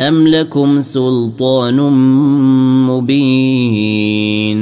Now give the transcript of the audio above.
أم لكم سلطان مبين